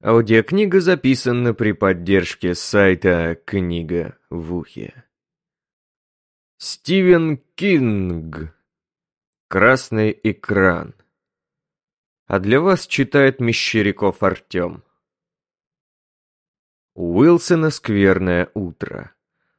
Аудиокнига записана при поддержке сайта «Книга в ухе». Стивен Кинг. Красный экран. А для вас читает Мещеряков Артем. Уилсона скверное утро.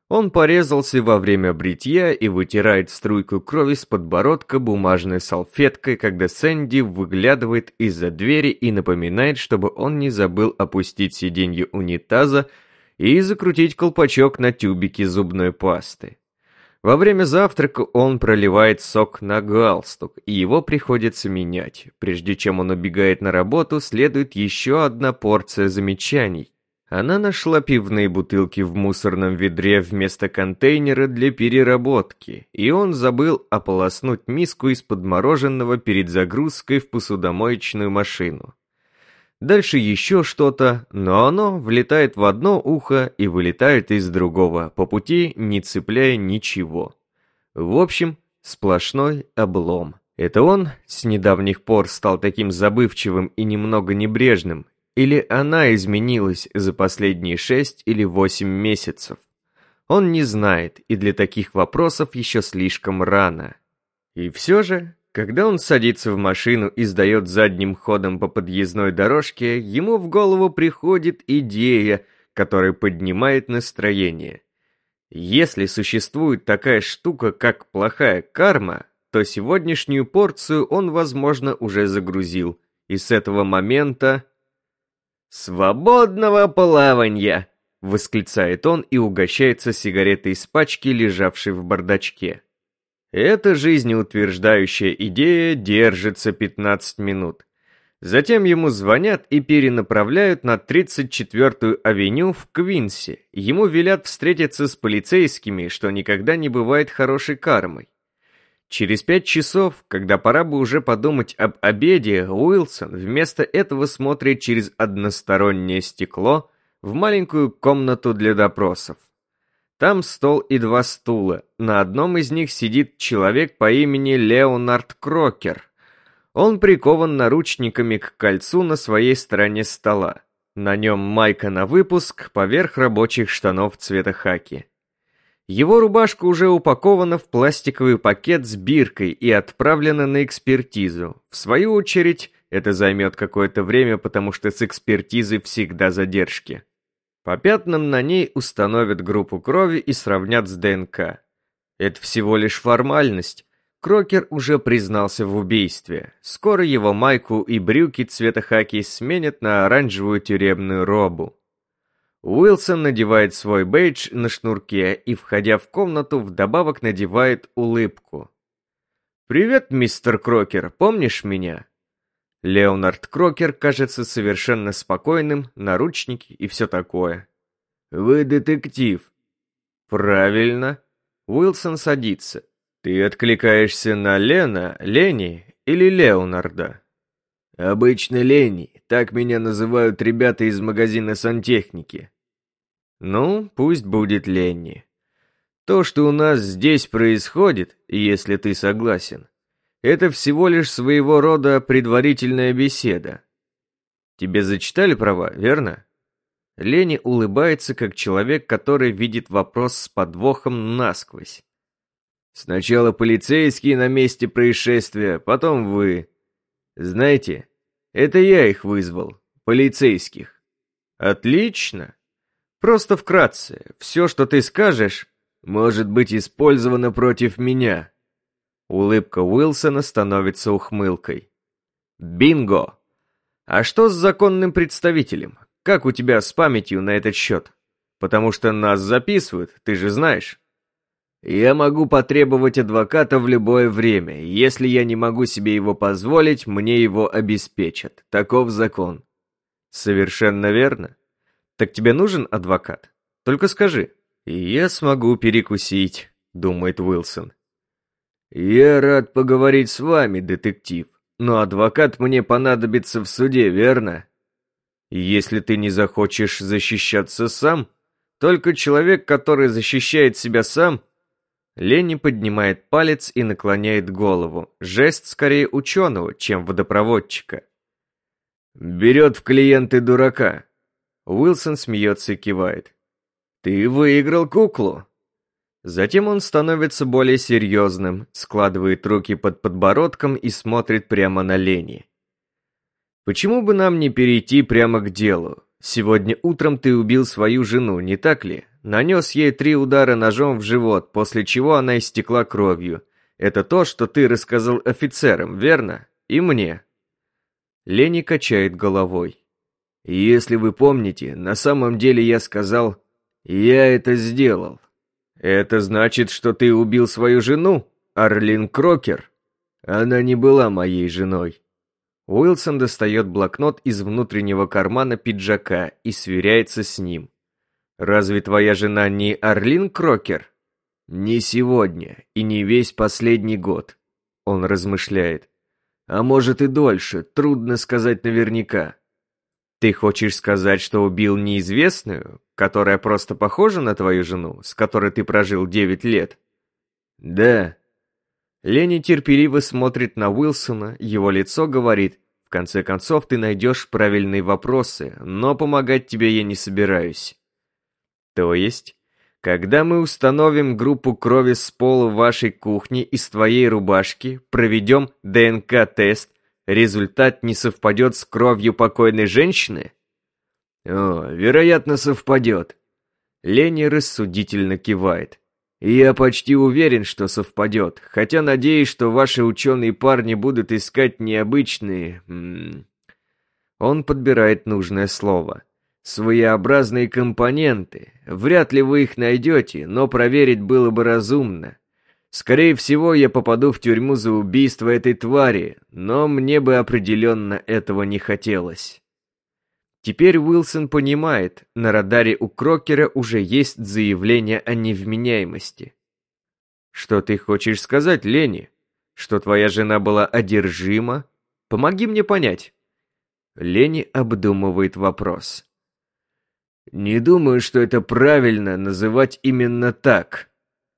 Он порезался во время бритья и вытирает струйку крови с подбородка бумажной салфеткой, когда Сэнди выглядывает из-за двери и напоминает, чтобы он не забыл опустить сиденье унитаза и закрутить колпачок на тюбике зубной пасты. Во время завтрака он проливает сок на галстук, и его приходится менять. Прежде чем он убегает на работу, следует еще одна порция замечаний. Она нашла пивные бутылки в мусорном ведре вместо контейнера для переработки, и он забыл ополоснуть миску из-под мороженого перед загрузкой в посудомоечную машину. Дальше еще что-то, но оно влетает в одно ухо и вылетает из другого, по пути не цепляя ничего. В общем, сплошной облом. Это он с недавних пор стал таким забывчивым и немного небрежным, или она изменилась за последние шесть или восемь месяцев? Он не знает, и для таких вопросов еще слишком рано. И все же, когда он садится в машину и сдает задним ходом по подъездной дорожке, ему в голову приходит идея, которая поднимает настроение. Если существует такая штука, как плохая карма, то сегодняшнюю порцию он, возможно, уже загрузил. И с этого момента «Свободного плавания!» — восклицает он и угощается сигаретой из пачки, лежавшей в бардачке. Эта жизнеутверждающая идея держится 15 минут. Затем ему звонят и перенаправляют на 34-ю авеню в Квинсе. Ему велят встретиться с полицейскими, что никогда не бывает хорошей кармой. Через пять часов, когда пора бы уже подумать об обеде, Уилсон вместо этого смотрит через одностороннее стекло в маленькую комнату для допросов. Там стол и два стула. На одном из них сидит человек по имени Леонард Крокер. Он прикован наручниками к кольцу на своей стороне стола. На нем майка на выпуск поверх рабочих штанов цвета хаки. Его рубашка уже упакована в пластиковый пакет с биркой и отправлена на экспертизу. В свою очередь, это займет какое-то время, потому что с экспертизой всегда задержки. По пятнам на ней установят группу крови и сравнят с ДНК. Это всего лишь формальность. Крокер уже признался в убийстве. Скоро его майку и брюки цвета хаки сменят на оранжевую тюремную робу. Уилсон надевает свой бейдж на шнурке и, входя в комнату, вдобавок надевает улыбку. «Привет, мистер Крокер, помнишь меня?» Леонард Крокер кажется совершенно спокойным, наручники и все такое. «Вы детектив». «Правильно». Уилсон садится. «Ты откликаешься на Лена, Лени или Леонарда?» «Обычно Лени. Так меня называют ребята из магазина сантехники. Ну, пусть будет Ленни. То, что у нас здесь происходит, если ты согласен, это всего лишь своего рода предварительная беседа. Тебе зачитали права, верно? Лени улыбается, как человек, который видит вопрос с подвохом насквозь. Сначала полицейские на месте происшествия, потом вы. Знаете, это я их вызвал, полицейских. Отлично. Просто вкратце, все, что ты скажешь, может быть использовано против меня. Улыбка Уилсона становится ухмылкой. Бинго! А что с законным представителем? Как у тебя с памятью на этот счет? Потому что нас записывают, ты же знаешь. Я могу потребовать адвоката в любое время. Если я не могу себе его позволить, мне его обеспечат. Таков закон. Совершенно верно. Так тебе нужен адвокат? Только скажи. Я смогу перекусить, думает Уилсон. Я рад поговорить с вами, детектив. Но адвокат мне понадобится в суде, верно? Если ты не захочешь защищаться сам, только человек, который защищает себя сам, Ленни поднимает палец и наклоняет голову. Жест скорее ученого, чем водопроводчика. Берет в клиенты дурака. Уилсон смеется и кивает. Ты выиграл куклу. Затем он становится более серьезным, складывает руки под подбородком и смотрит прямо на Лени. Почему бы нам не перейти прямо к делу? Сегодня утром ты убил свою жену, не так ли? Нанес ей три удара ножом в живот, после чего она истекла кровью. Это то, что ты рассказал офицерам, верно? И мне. Лени качает головой. Если вы помните, на самом деле я сказал, я это сделал. Это значит, что ты убил свою жену, Арлин Крокер? Она не была моей женой. Уилсон достает блокнот из внутреннего кармана пиджака и сверяется с ним. «Разве твоя жена не Арлин Крокер?» «Не сегодня и не весь последний год», — он размышляет. «А может и дольше, трудно сказать наверняка». «Ты хочешь сказать, что убил неизвестную, которая просто похожа на твою жену, с которой ты прожил девять лет?» «Да», Ленни терпеливо смотрит на Уилсона, его лицо говорит, в конце концов ты найдешь правильные вопросы, но помогать тебе я не собираюсь. То есть, когда мы установим группу крови с пола вашей кухни из твоей рубашки, проведем ДНК-тест, результат не совпадет с кровью покойной женщины? О, вероятно, совпадет. Ленни рассудительно кивает. Я почти уверен, что совпадет, хотя надеюсь, что ваши ученые парни будут искать необычные... Он подбирает нужное слово. Своеобразные компоненты. Вряд ли вы их найдете, но проверить было бы разумно. Скорее всего, я попаду в тюрьму за убийство этой твари, но мне бы определенно этого не хотелось. Теперь Уилсон понимает, на радаре у Крокера уже есть заявление о невменяемости. Что ты хочешь сказать, Лени? Что твоя жена была одержима? Помоги мне понять. Лени обдумывает вопрос. Не думаю, что это правильно называть именно так.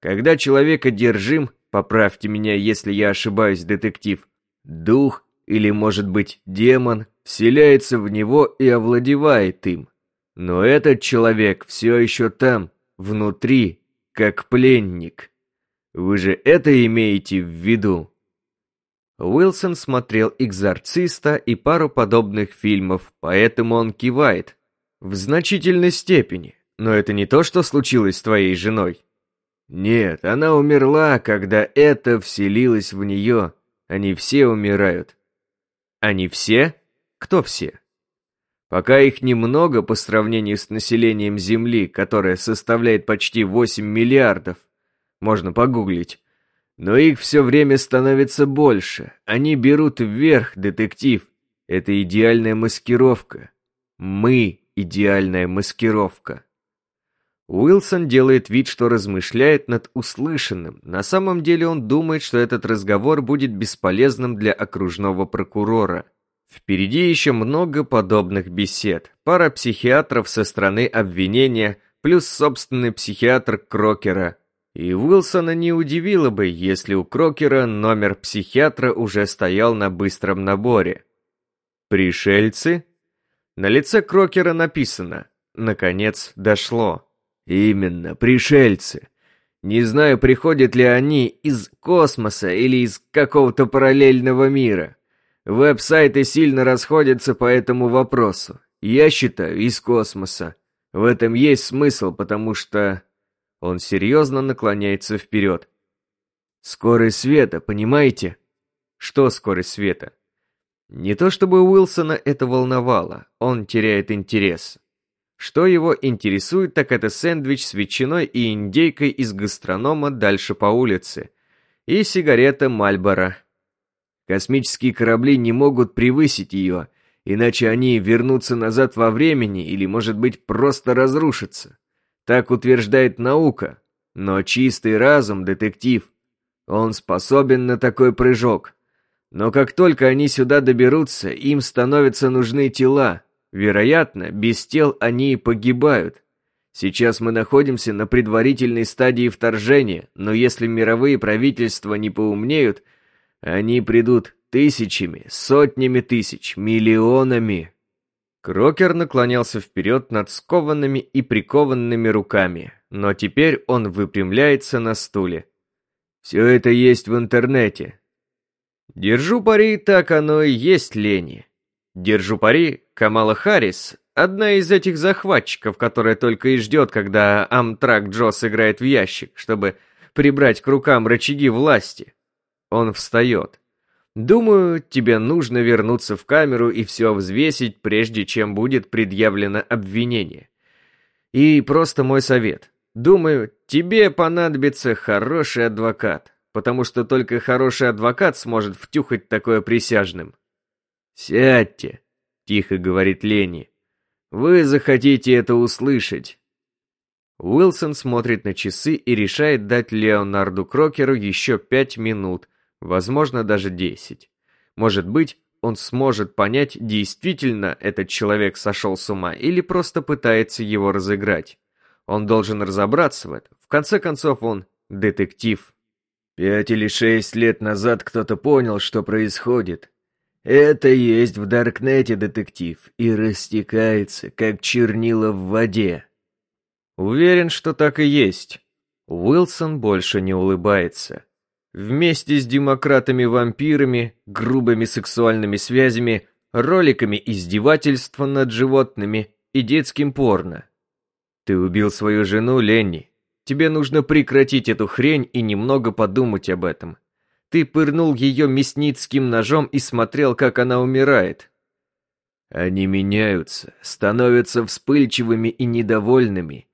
Когда человек одержим, поправьте меня, если я ошибаюсь, детектив, дух или, может быть, демон, вселяется в него и овладевает им. Но этот человек все еще там, внутри, как пленник. Вы же это имеете в виду? Уилсон смотрел «Экзорциста» и пару подобных фильмов, поэтому он кивает. В значительной степени. Но это не то, что случилось с твоей женой. Нет, она умерла, когда это вселилось в нее. Они все умирают. Они все? Кто все? Пока их немного по сравнению с населением Земли, которое составляет почти 8 миллиардов. Можно погуглить. Но их все время становится больше. Они берут вверх, детектив. Это идеальная маскировка. Мы – идеальная маскировка. Уилсон делает вид, что размышляет над услышанным. На самом деле он думает, что этот разговор будет бесполезным для окружного прокурора. Впереди еще много подобных бесед. Пара психиатров со стороны обвинения, плюс собственный психиатр Крокера. И Уилсона не удивило бы, если у Крокера номер психиатра уже стоял на быстром наборе. «Пришельцы?» На лице Крокера написано «Наконец дошло». «Именно, пришельцы. Не знаю, приходят ли они из космоса или из какого-то параллельного мира». Веб-сайты сильно расходятся по этому вопросу. Я считаю, из космоса. В этом есть смысл, потому что... Он серьезно наклоняется вперед. Скорость света, понимаете? Что скорость света? Не то чтобы Уилсона это волновало, он теряет интерес. Что его интересует, так это сэндвич с ветчиной и индейкой из гастронома дальше по улице. И сигарета Мальбора, Космические корабли не могут превысить ее, иначе они вернутся назад во времени или, может быть, просто разрушатся. Так утверждает наука. Но чистый разум, детектив, он способен на такой прыжок. Но как только они сюда доберутся, им становятся нужны тела. Вероятно, без тел они и погибают. Сейчас мы находимся на предварительной стадии вторжения, но если мировые правительства не поумнеют, они придут тысячами, сотнями тысяч, миллионами. Крокер наклонялся вперед над скованными и прикованными руками, но теперь он выпрямляется на стуле. Все это есть в интернете. Держу пари, так оно и есть лени. Держу пари, Камала Харрис — одна из этих захватчиков, которая только и ждет, когда Амтрак Джо сыграет в ящик, чтобы прибрать к рукам рычаги власти. Он встает. Думаю, тебе нужно вернуться в камеру и все взвесить, прежде чем будет предъявлено обвинение. И просто мой совет. Думаю, тебе понадобится хороший адвокат, потому что только хороший адвокат сможет втюхать такое присяжным. «Сядьте», — тихо говорит Лени. «Вы захотите это услышать». Уилсон смотрит на часы и решает дать Леонарду Крокеру еще пять минут, возможно, даже десять. Может быть, он сможет понять, действительно этот человек сошел с ума или просто пытается его разыграть. Он должен разобраться в этом. В конце концов, он детектив. Пять или шесть лет назад кто-то понял, что происходит. Это есть в Даркнете детектив и растекается, как чернила в воде. Уверен, что так и есть. Уилсон больше не улыбается. Вместе с демократами-вампирами, грубыми сексуальными связями, роликами издевательства над животными и детским порно. Ты убил свою жену, Ленни. Тебе нужно прекратить эту хрень и немного подумать об этом. Ты пырнул ее мясницким ножом и смотрел, как она умирает. Они меняются, становятся вспыльчивыми и недовольными.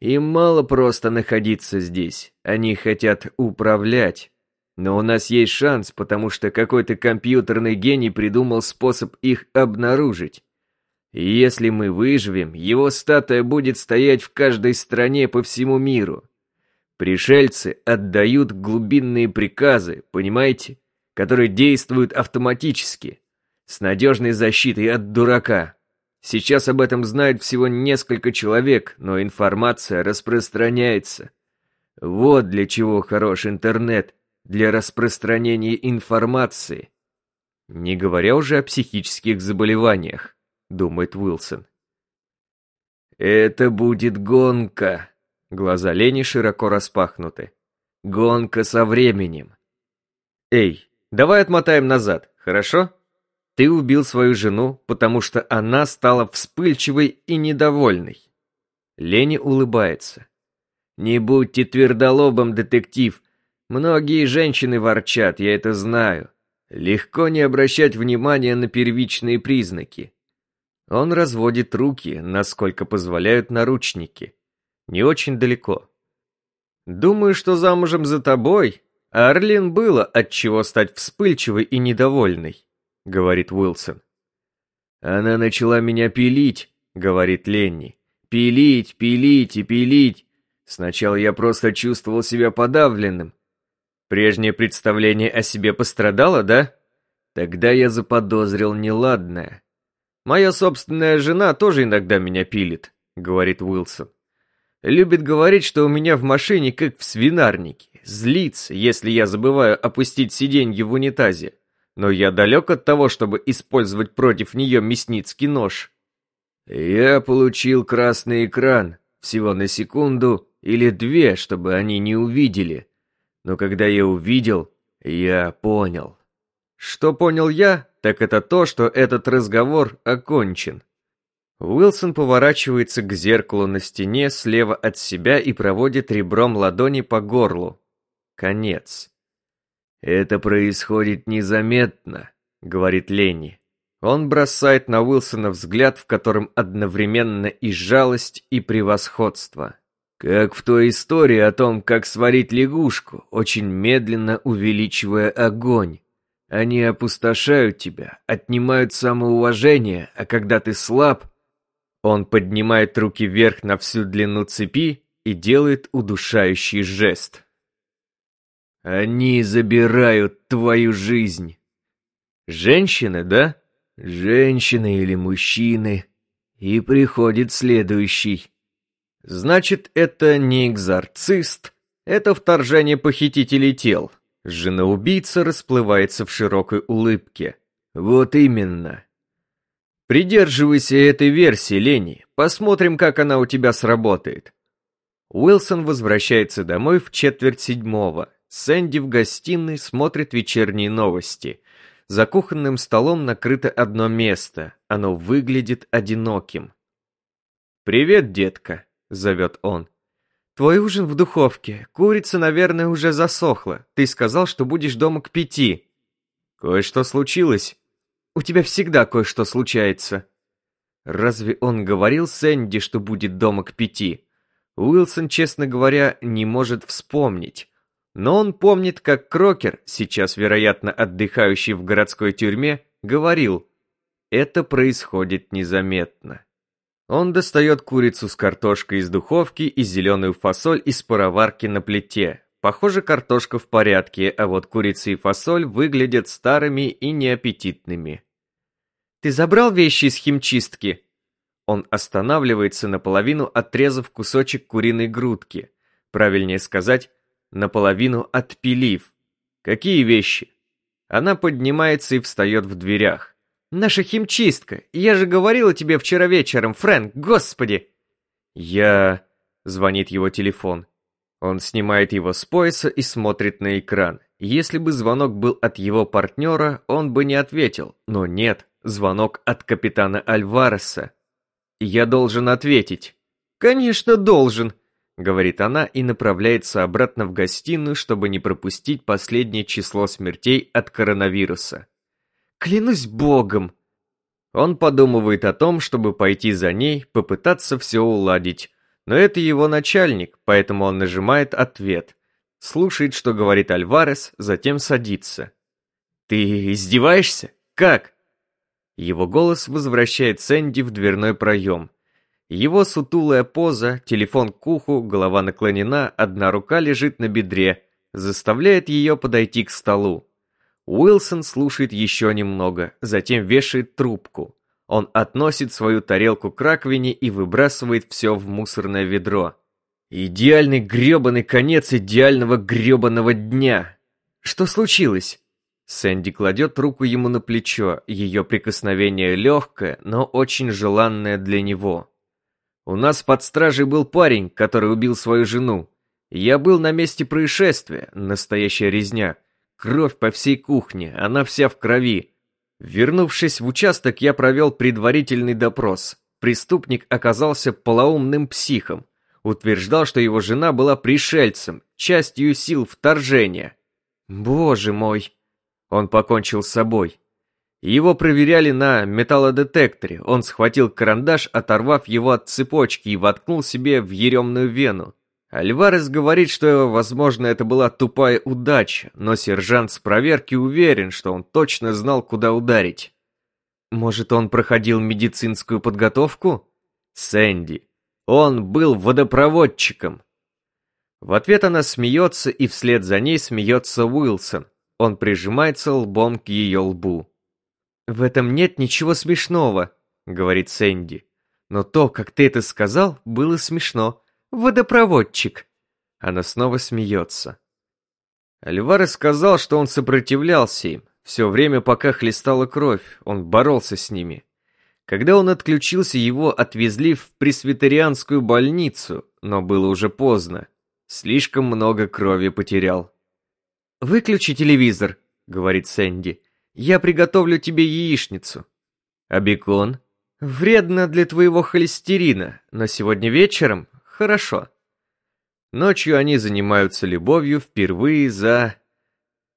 Им мало просто находиться здесь, они хотят управлять. Но у нас есть шанс, потому что какой-то компьютерный гений придумал способ их обнаружить. Если мы выживем, его статуя будет стоять в каждой стране по всему миру. Пришельцы отдают глубинные приказы, понимаете, которые действуют автоматически, с надежной защитой от дурака. Сейчас об этом знает всего несколько человек, но информация распространяется. Вот для чего хорош интернет, для распространения информации. Не говоря уже о психических заболеваниях, думает Уилсон. Это будет гонка. Глаза Лени широко распахнуты. Гонка со временем. Эй, давай отмотаем назад, хорошо? Ты убил свою жену, потому что она стала вспыльчивой и недовольной. Лени улыбается. Не будьте твердолобом, детектив. Многие женщины ворчат, я это знаю. Легко не обращать внимания на первичные признаки. Он разводит руки, насколько позволяют наручники не очень далеко. Думаю, что замужем за тобой, Арлин было от чего стать вспыльчивой и недовольной, говорит Уилсон. Она начала меня пилить, говорит Ленни. Пилить, пилить и пилить. Сначала я просто чувствовал себя подавленным. Прежнее представление о себе пострадало, да? Тогда я заподозрил неладное. Моя собственная жена тоже иногда меня пилит, говорит Уилсон. Любит говорить, что у меня в машине как в свинарнике. Злится, если я забываю опустить сиденье в унитазе. Но я далек от того, чтобы использовать против нее мясницкий нож. Я получил красный экран, всего на секунду или две, чтобы они не увидели. Но когда я увидел, я понял. Что понял я, так это то, что этот разговор окончен. Уилсон поворачивается к зеркалу на стене слева от себя и проводит ребром ладони по горлу. Конец. «Это происходит незаметно», — говорит Ленни. Он бросает на Уилсона взгляд, в котором одновременно и жалость, и превосходство. Как в той истории о том, как сварить лягушку, очень медленно увеличивая огонь. Они опустошают тебя, отнимают самоуважение, а когда ты слаб, он поднимает руки вверх на всю длину цепи и делает удушающий жест. «Они забирают твою жизнь!» «Женщины, да?» «Женщины или мужчины?» И приходит следующий. «Значит, это не экзорцист, это вторжение похитителей тел», Жена-убийца расплывается в широкой улыбке. Вот именно. Придерживайся этой версии, Лени. Посмотрим, как она у тебя сработает. Уилсон возвращается домой в четверть седьмого. Сэнди в гостиной смотрит вечерние новости. За кухонным столом накрыто одно место. Оно выглядит одиноким. «Привет, детка», — зовет он. «Твой ужин в духовке. Курица, наверное, уже засохла. Ты сказал, что будешь дома к пяти». «Кое-что случилось». «У тебя всегда кое-что случается». Разве он говорил Сэнди, что будет дома к пяти? Уилсон, честно говоря, не может вспомнить. Но он помнит, как Крокер, сейчас, вероятно, отдыхающий в городской тюрьме, говорил, это происходит незаметно. Он достает курицу с картошкой из духовки и зеленую фасоль из пароварки на плите. Похоже, картошка в порядке, а вот курица и фасоль выглядят старыми и неаппетитными. «Ты забрал вещи из химчистки?» Он останавливается наполовину, отрезав кусочек куриной грудки. Правильнее сказать, наполовину отпилив. «Какие вещи?» Она поднимается и встает в дверях. Наша химчистка. Я же говорила тебе вчера вечером, Фрэнк, господи!» «Я...» — звонит его телефон. Он снимает его с пояса и смотрит на экран. Если бы звонок был от его партнера, он бы не ответил. Но нет, звонок от капитана Альвареса. «Я должен ответить». «Конечно, должен», — говорит она и направляется обратно в гостиную, чтобы не пропустить последнее число смертей от коронавируса. Клянусь богом!» Он подумывает о том, чтобы пойти за ней, попытаться все уладить. Но это его начальник, поэтому он нажимает «Ответ». Слушает, что говорит Альварес, затем садится. «Ты издеваешься? Как?» Его голос возвращает Сэнди в дверной проем. Его сутулая поза, телефон к уху, голова наклонена, одна рука лежит на бедре, заставляет ее подойти к столу. Уилсон слушает еще немного, затем вешает трубку. Он относит свою тарелку к раковине и выбрасывает все в мусорное ведро. Идеальный гребаный конец идеального гребаного дня. Что случилось? Сэнди кладет руку ему на плечо, ее прикосновение легкое, но очень желанное для него. У нас под стражей был парень, который убил свою жену. Я был на месте происшествия, настоящая резня. Кровь по всей кухне, она вся в крови. Вернувшись в участок, я провел предварительный допрос. Преступник оказался полоумным психом. Утверждал, что его жена была пришельцем, частью сил вторжения. Боже мой! Он покончил с собой. Его проверяли на металлодетекторе. Он схватил карандаш, оторвав его от цепочки и воткнул себе в еремную вену. Альварес говорит, что, возможно, это была тупая удача, но сержант с проверки уверен, что он точно знал, куда ударить. Может, он проходил медицинскую подготовку? Сэнди. Он был водопроводчиком. В ответ она смеется, и вслед за ней смеется Уилсон. Он прижимается лбом к ее лбу. «В этом нет ничего смешного», — говорит Сэнди. «Но то, как ты это сказал, было смешно водопроводчик!» Она снова смеется. Альварес сказал, что он сопротивлялся им. Все время, пока хлестала кровь, он боролся с ними. Когда он отключился, его отвезли в пресвитерианскую больницу, но было уже поздно. Слишком много крови потерял. «Выключи телевизор», — говорит Сэнди. «Я приготовлю тебе яичницу». «А бекон?» «Вредно для твоего холестерина, но сегодня вечером Хорошо. Ночью они занимаются любовью впервые за...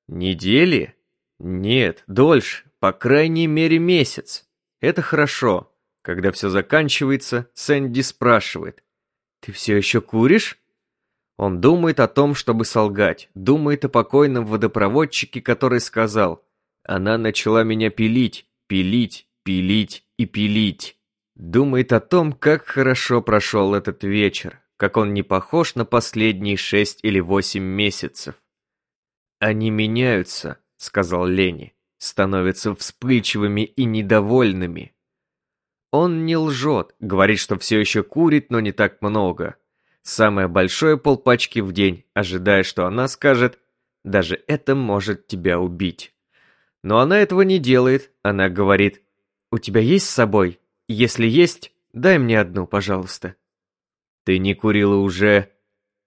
Недели? Нет, дольше, по крайней мере месяц. Это хорошо. Когда все заканчивается, Сэнди спрашивает. «Ты все еще куришь?» Он думает о том, чтобы солгать, думает о покойном водопроводчике, который сказал, «Она начала меня пилить, пилить, пилить и пилить». Думает о том, как хорошо прошел этот вечер, как он не похож на последние шесть или восемь месяцев. «Они меняются», — сказал Лени, — «становятся вспыльчивыми и недовольными». Он не лжет, говорит, что все еще курит, но не так много. Самое большое полпачки в день, ожидая, что она скажет даже это может тебя убить. Но она этого не делает, она говорит, «У тебя есть с собой? Если есть, дай мне одну, пожалуйста». «Ты не курила уже...»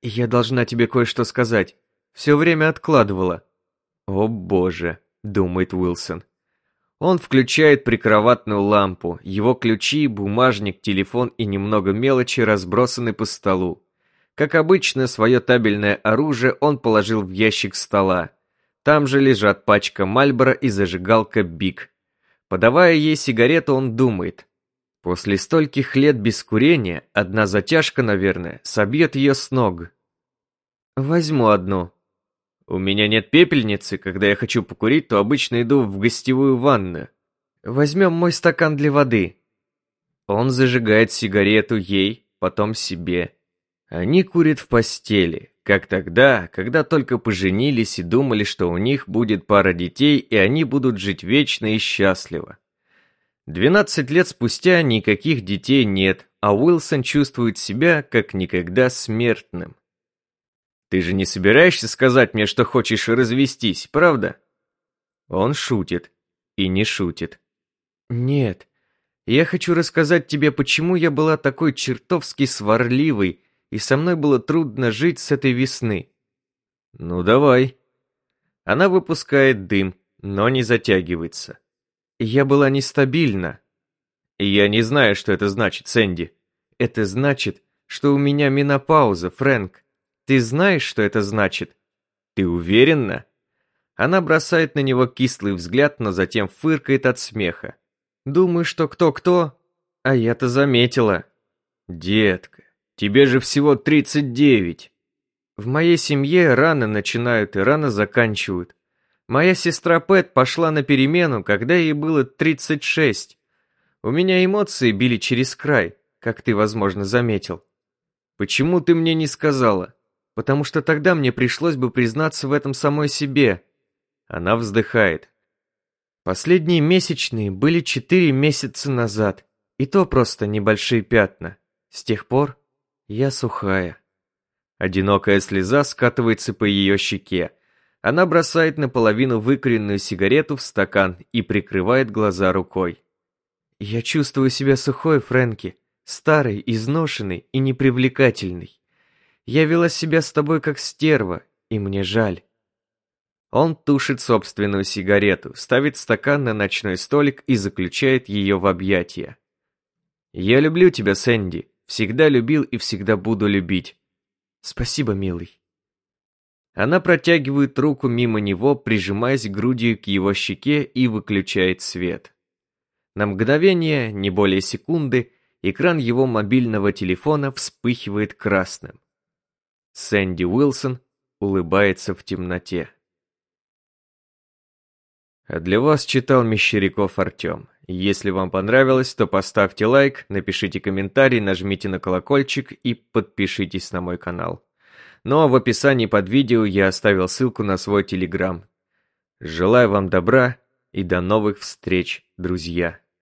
«Я должна тебе кое-что сказать. Все время откладывала». «О боже», — думает Уилсон. Он включает прикроватную лампу, его ключи, бумажник, телефон и немного мелочи разбросаны по столу. Как обычно, свое табельное оружие он положил в ящик стола. Там же лежат пачка Мальбора и зажигалка Биг. Подавая ей сигарету, он думает. После стольких лет без курения, одна затяжка, наверное, собьет ее с ног. Возьму одну. У меня нет пепельницы, когда я хочу покурить, то обычно иду в гостевую ванную. Возьмем мой стакан для воды. Он зажигает сигарету ей, потом себе. Они курят в постели, как тогда, когда только поженились и думали, что у них будет пара детей, и они будут жить вечно и счастливо. Двенадцать лет спустя никаких детей нет, а Уилсон чувствует себя как никогда смертным. Ты же не собираешься сказать мне, что хочешь развестись, правда? Он шутит и не шутит. Нет, я хочу рассказать тебе, почему я была такой чертовски сварливой и со мной было трудно жить с этой весны. Ну давай. Она выпускает дым, но не затягивается. Я была нестабильна. Я не знаю, что это значит, Сэнди. Это значит, что у меня менопауза, Фрэнк. Ты знаешь, что это значит? Ты уверена? Она бросает на него кислый взгляд, но затем фыркает от смеха. Думаю, что кто-кто, а я-то заметила. Детка, Тебе же всего 39. В моей семье рано начинают и рано заканчивают. Моя сестра Пэт пошла на перемену, когда ей было 36. У меня эмоции били через край, как ты, возможно, заметил. Почему ты мне не сказала? Потому что тогда мне пришлось бы признаться в этом самой себе. Она вздыхает. Последние месячные были четыре месяца назад, и то просто небольшие пятна. С тех пор я сухая. Одинокая слеза скатывается по ее щеке. Она бросает наполовину выкуренную сигарету в стакан и прикрывает глаза рукой. Я чувствую себя сухой, Фрэнки, старой, изношенной и непривлекательной. Я вела себя с тобой как стерва, и мне жаль. Он тушит собственную сигарету, ставит стакан на ночной столик и заключает ее в объятия. «Я люблю тебя, Сэнди», Всегда любил и всегда буду любить. Спасибо, милый. Она протягивает руку мимо него, прижимаясь грудью к его щеке и выключает свет. На мгновение, не более секунды, экран его мобильного телефона вспыхивает красным. Сэнди Уилсон улыбается в темноте. А для вас читал Мещеряков Артем. Если вам понравилось, то поставьте лайк, напишите комментарий, нажмите на колокольчик и подпишитесь на мой канал. Ну а в описании под видео я оставил ссылку на свой телеграм. Желаю вам добра и до новых встреч, друзья!